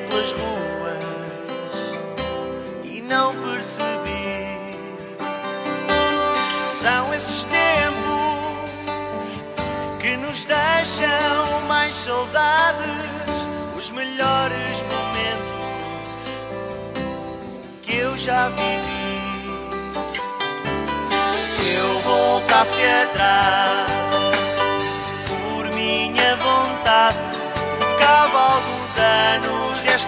pelas ruas e não percebi. São esses tempos que nos deixam mais saudades, os melhores momentos que eu já vivi. Se eu voltasse atrás,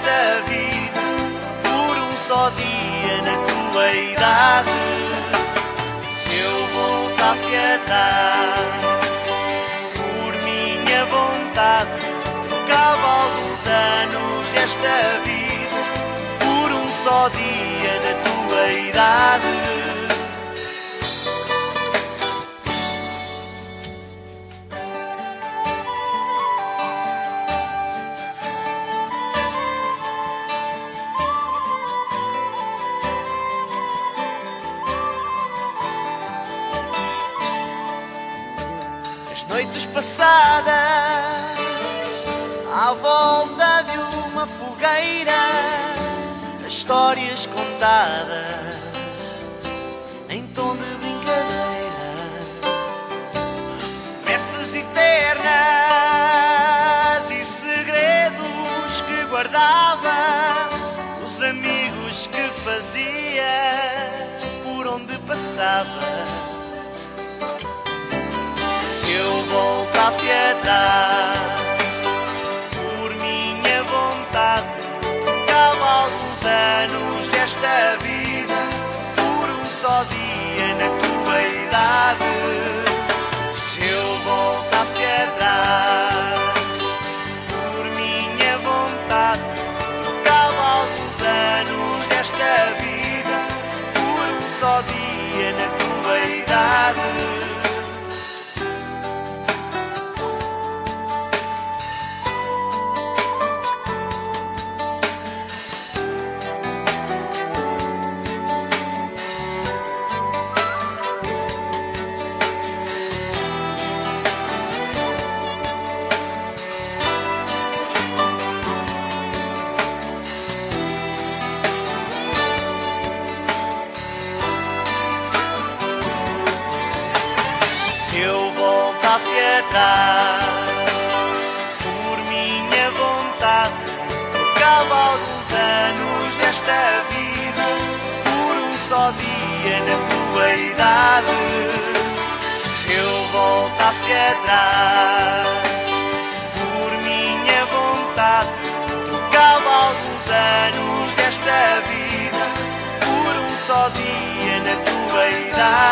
desta vida por um só dia na tua idade. Se eu voltasse atrás, por minha vontade, trocava alguns anos desta vida por um só dia na tua idade. Noites passadas à volta de uma fogueira, as histórias contadas em tom de brincadeira, promessas eternas e segredos que guardava, os amigos que fazia por onde passava. Voltasse atrás, por minha vontade, trocava alguns anos desta vida por um só dia na tua idade. Se eu voltasse atrás, por minha vontade, trocava alguns anos desta vida por um só dia na tua idade. Atrás, por minha vontade, trocava alguns anos desta vida por um só dia na tua idade. Se eu voltasse atrás, por minha vontade, trocava alguns anos desta vida por um só dia na tua idade.